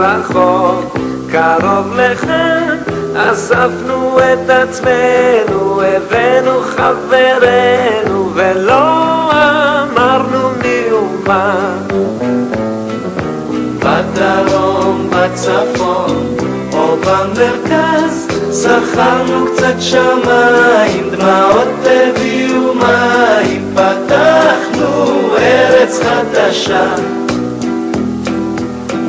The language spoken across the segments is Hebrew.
רחוק, קרוב לכאן, אספנו את עצמנו, הבאנו חברנו, ולא אמרנו מי ומה. בדרום, בצפון, או במרכז, זכרנו קצת שמיים, דמעות הביאו מים, פתחנו ארץ חדשה.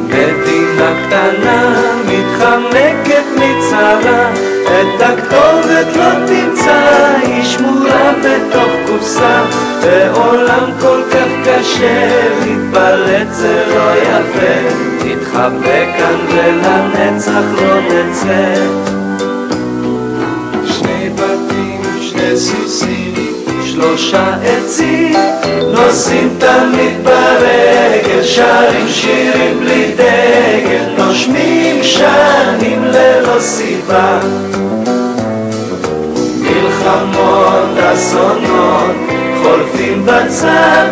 מדינה קטנה מתחמקת מצרה, את הכתובת לא תמצא, היא שמורה בתוך קופסה, בעולם כל כך קשה, להתפלט זה לא יפה, נתחבא כאן ולנצח לא נצא. שני בתים, שני סוסים, שלושה עצים, נוסעים תמיד ברגל, שרים שירים בלי סיבה. מלחמות, אסונות, חולפים בצד,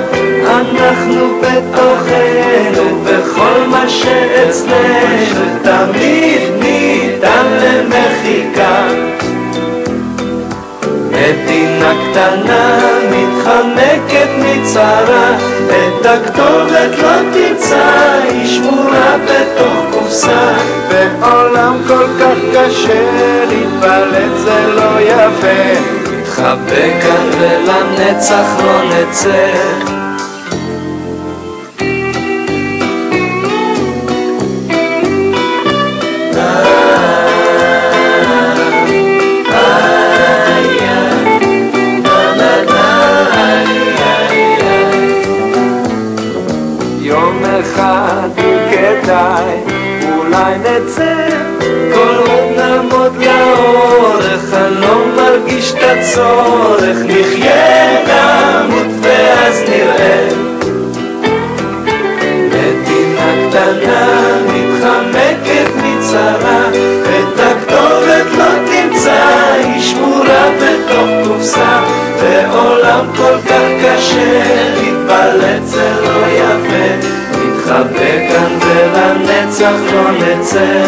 אנחנו בתוכנו, וכל מה שאצלנו תמיד ניתן למחיקה. מדינה קטנה מתחמקת מצרה, את הכתובת לא תמצא, היא שמורה בתוך קופסה. בעולם כל כך קשה, להתפלט זה לא יפה, נתחבא כאן ולנצח לא נצא. נצא, כל עוד נעמוד לאורך, אני לא מרגיש את הצורך, נחיה, נמות ואז נראה. ולנצח לא נצא.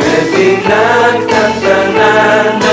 מדינה קטנטנה